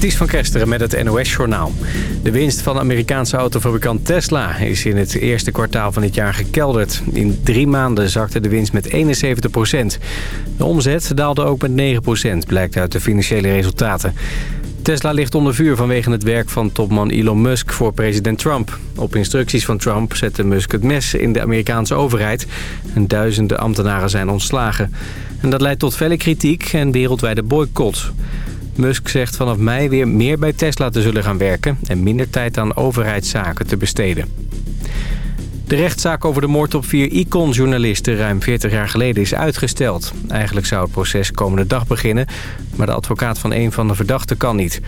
Ties van Kesteren met het NOS-journaal. De winst van Amerikaanse autofabrikant Tesla is in het eerste kwartaal van dit jaar gekelderd. In drie maanden zakte de winst met 71 procent. De omzet daalde ook met 9 procent, blijkt uit de financiële resultaten. Tesla ligt onder vuur vanwege het werk van topman Elon Musk voor president Trump. Op instructies van Trump zette Musk het mes in de Amerikaanse overheid. En duizenden ambtenaren zijn ontslagen. En dat leidt tot felle kritiek en wereldwijde boycott. Musk zegt vanaf mei weer meer bij Tesla te zullen gaan werken... en minder tijd aan overheidszaken te besteden. De rechtszaak over de moord op vier Icon-journalisten ruim 40 jaar geleden is uitgesteld. Eigenlijk zou het proces komende dag beginnen, maar de advocaat van een van de verdachten kan niet.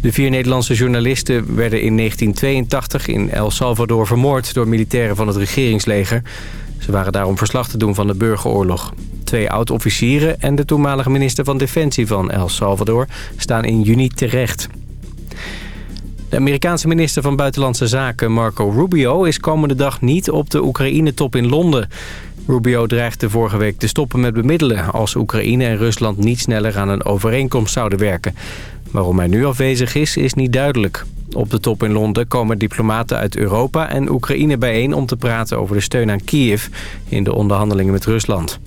De vier Nederlandse journalisten werden in 1982 in El Salvador vermoord door militairen van het regeringsleger. Ze waren daarom verslag te doen van de burgeroorlog. Twee oud-officieren en de toenmalige minister van Defensie van El Salvador staan in juni terecht. De Amerikaanse minister van Buitenlandse Zaken Marco Rubio is komende dag niet op de Oekraïne-top in Londen. Rubio dreigde vorige week te stoppen met bemiddelen als Oekraïne en Rusland niet sneller aan een overeenkomst zouden werken. Waarom hij nu afwezig is, is niet duidelijk. Op de top in Londen komen diplomaten uit Europa en Oekraïne bijeen om te praten over de steun aan Kiev in de onderhandelingen met Rusland.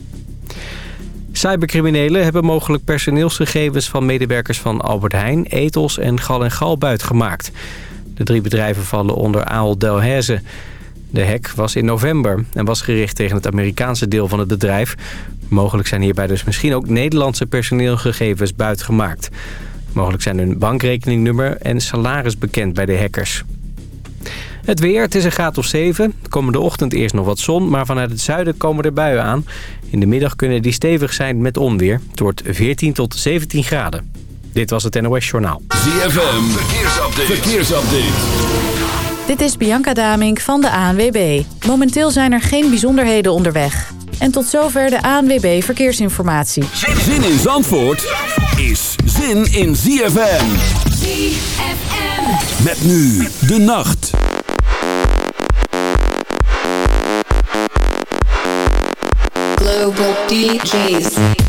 Cybercriminelen hebben mogelijk personeelsgegevens van medewerkers van Albert Heijn, Ethos en Gal en Gal buitgemaakt. De drie bedrijven vallen onder Ahold Delhaize. De hack was in november en was gericht tegen het Amerikaanse deel van het bedrijf. Mogelijk zijn hierbij dus misschien ook Nederlandse personeelgegevens buitgemaakt. Mogelijk zijn hun bankrekeningnummer en salaris bekend bij de hackers. Het weer, het is een graad of 7. Komende ochtend eerst nog wat zon, maar vanuit het zuiden komen er buien aan. In de middag kunnen die stevig zijn met onweer. Het wordt 14 tot 17 graden. Dit was het NOS Journaal. ZFM, verkeersupdate. verkeersupdate. Dit is Bianca Damink van de ANWB. Momenteel zijn er geen bijzonderheden onderweg. En tot zover de ANWB Verkeersinformatie. Zin in Zandvoort is zin in ZFM. ZFM. Met nu de nacht. Global DJs.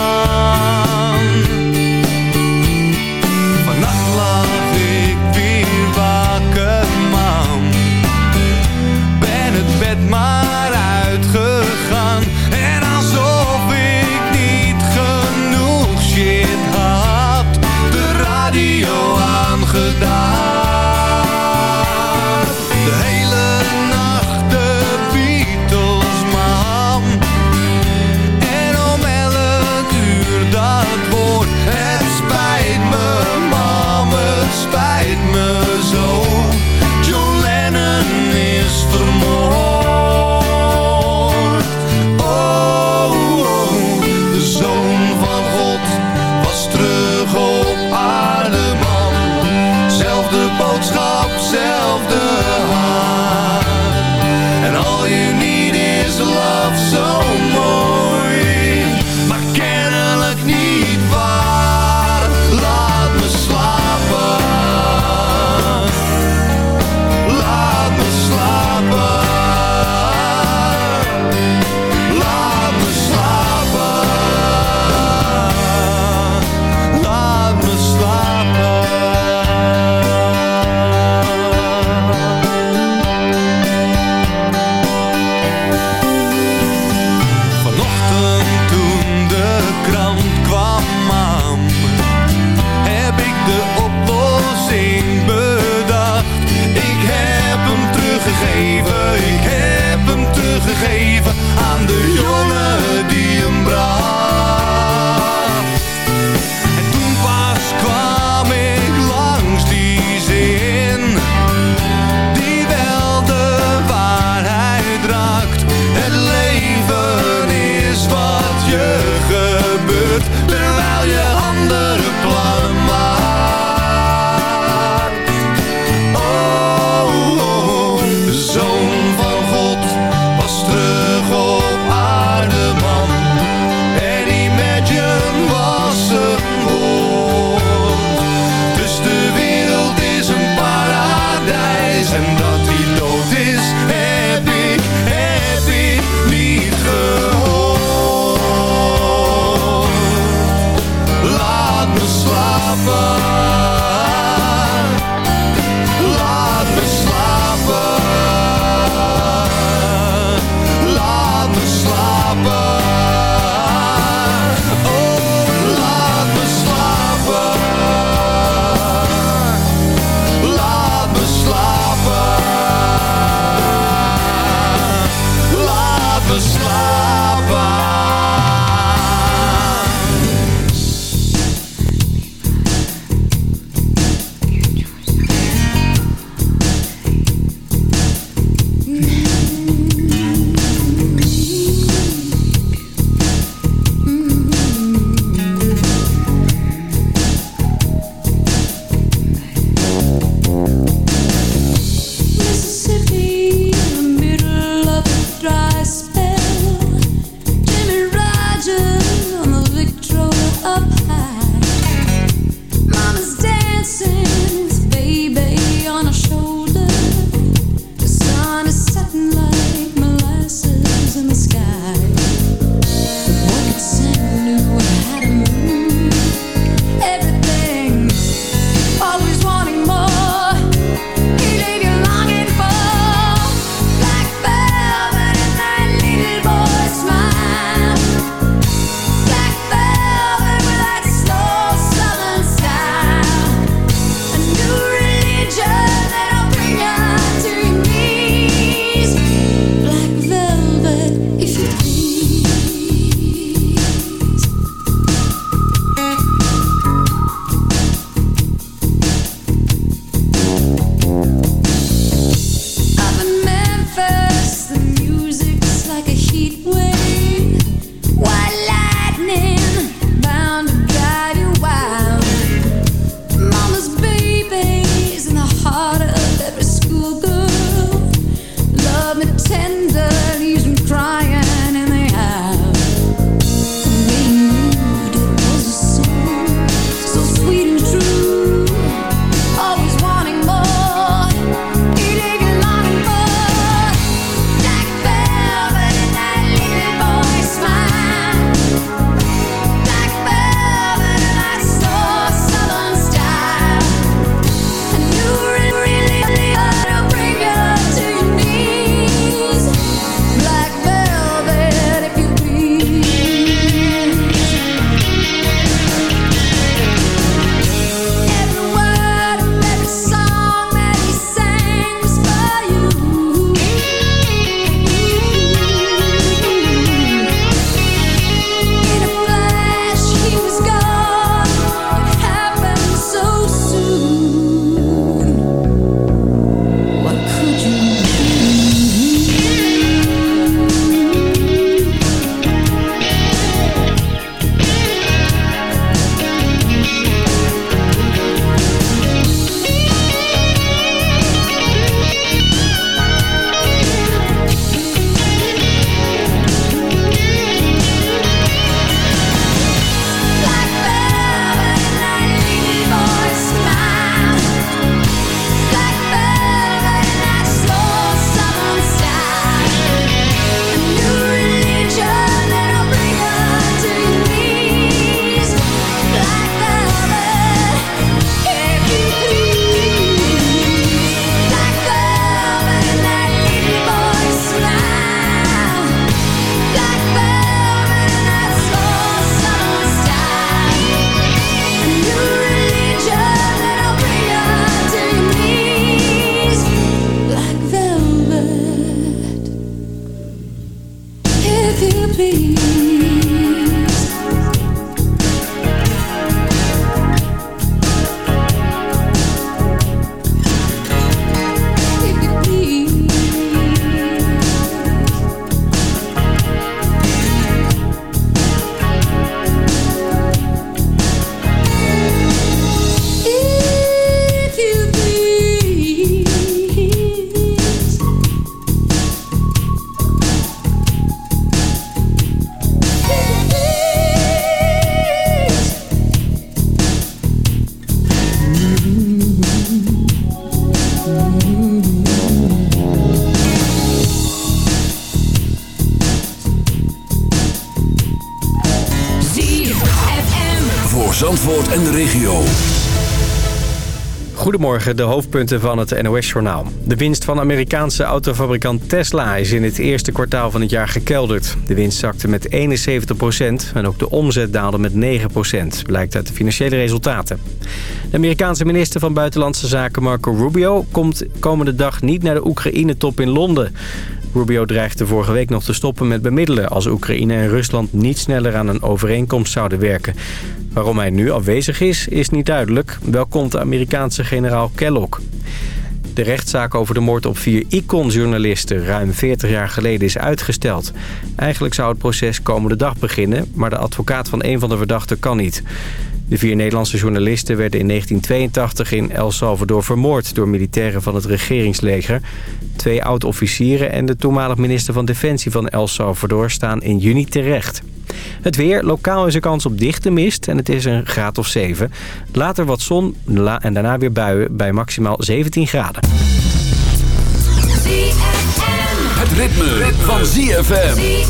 far Goedemorgen, de hoofdpunten van het NOS-journaal. De winst van Amerikaanse autofabrikant Tesla is in het eerste kwartaal van het jaar gekelderd. De winst zakte met 71% en ook de omzet daalde met 9% blijkt uit de financiële resultaten. De Amerikaanse minister van Buitenlandse Zaken Marco Rubio komt komende dag niet naar de Oekraïne-top in Londen. Rubio dreigde vorige week nog te stoppen met bemiddelen... als Oekraïne en Rusland niet sneller aan een overeenkomst zouden werken. Waarom hij nu afwezig is, is niet duidelijk. Wel komt de Amerikaanse generaal Kellogg. De rechtszaak over de moord op vier Icon-journalisten ruim 40 jaar geleden is uitgesteld. Eigenlijk zou het proces komende dag beginnen, maar de advocaat van een van de verdachten kan niet. De vier Nederlandse journalisten werden in 1982 in El Salvador vermoord door militairen van het regeringsleger. Twee oud-officieren en de toenmalig minister van Defensie van El Salvador staan in juni terecht. Het weer, lokaal is er kans op dichte mist en het is een graad of 7. Later wat zon en daarna weer buien bij maximaal 17 graden. Het ritme, ritme. van ZFM.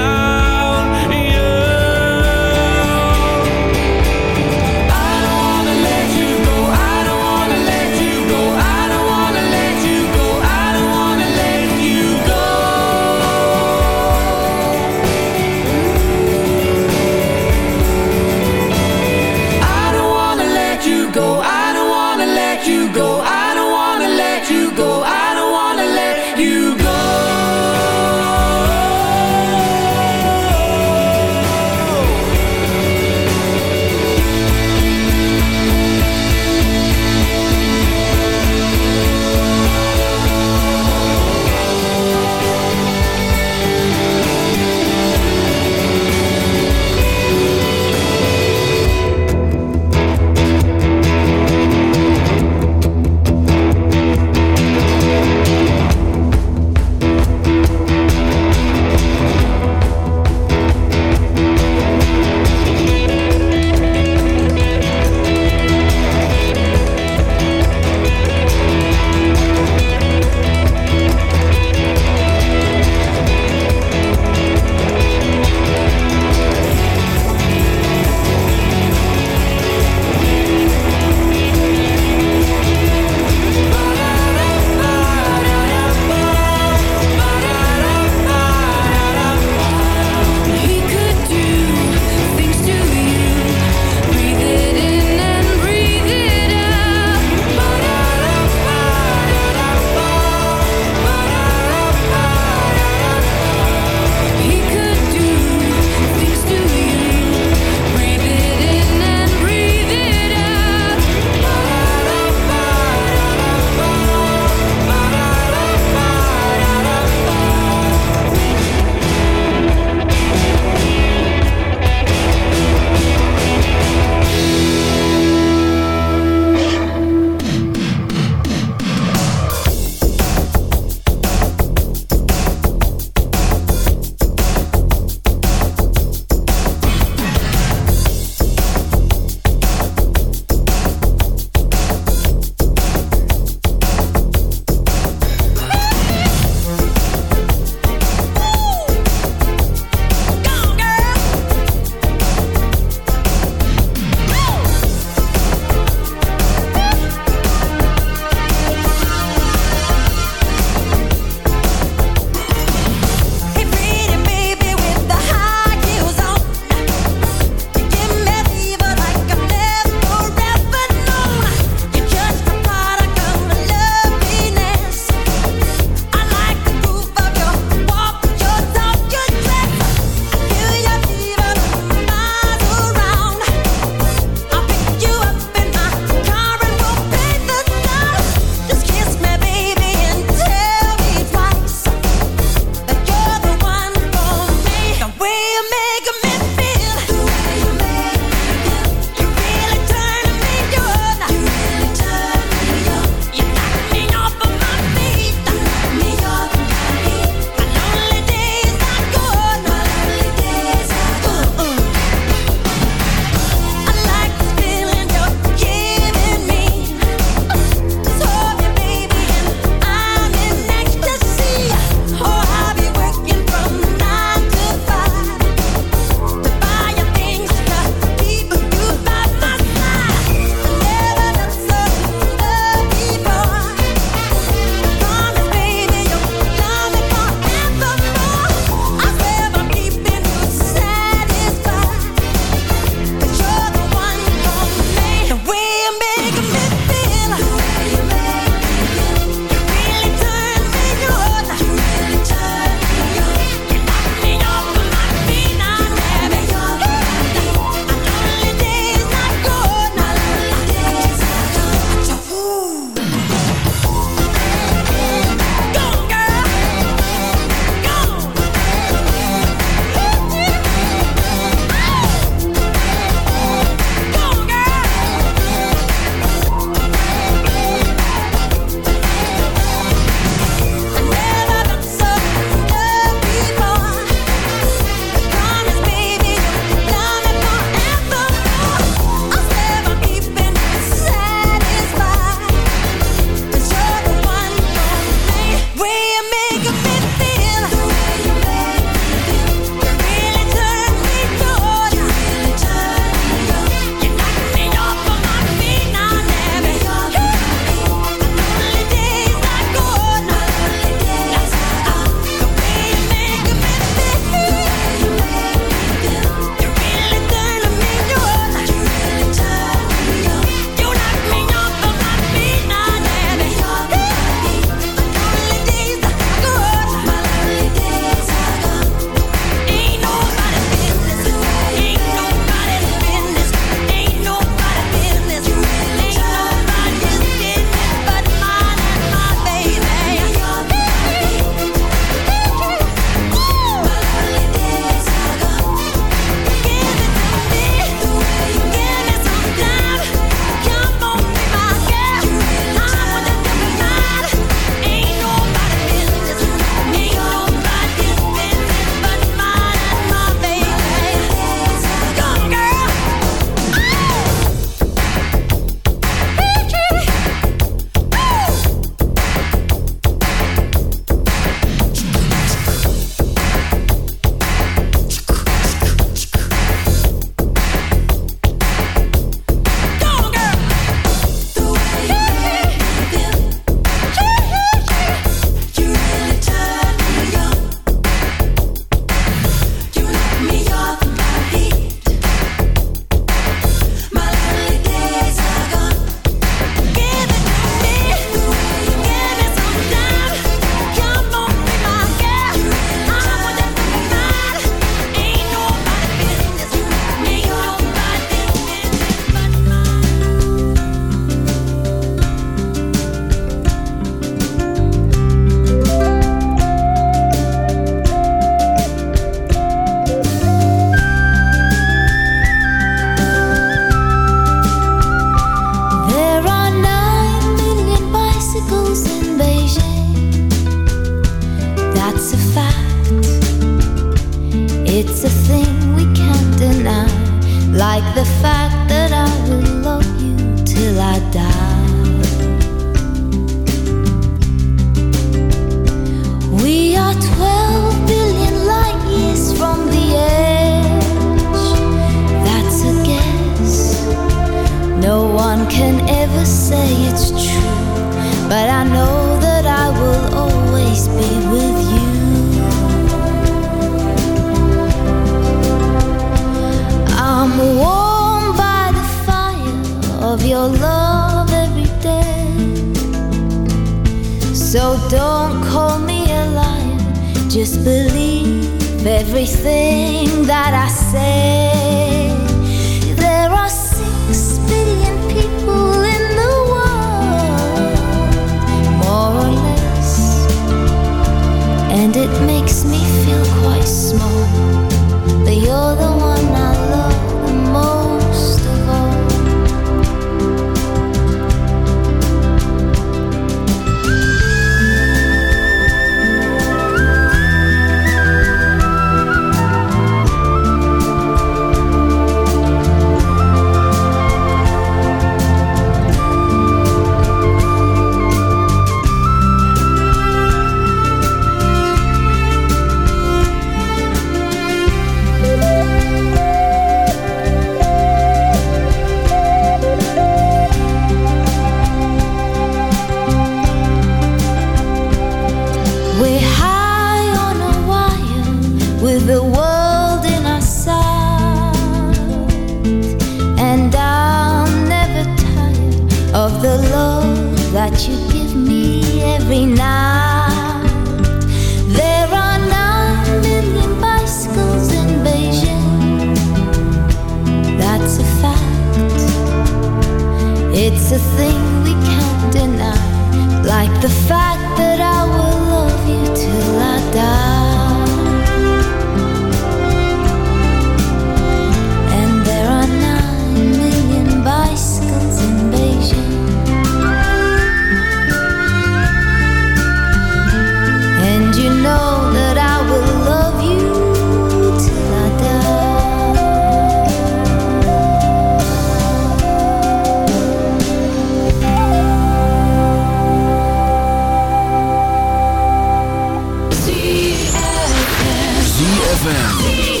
ZFM.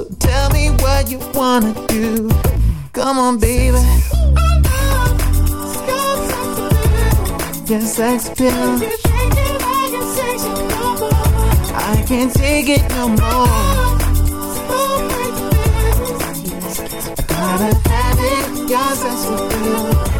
So tell me what you wanna do. Come on, baby. Your sex appeal. I can't take it no more. I gotta have it. Your sex appeal.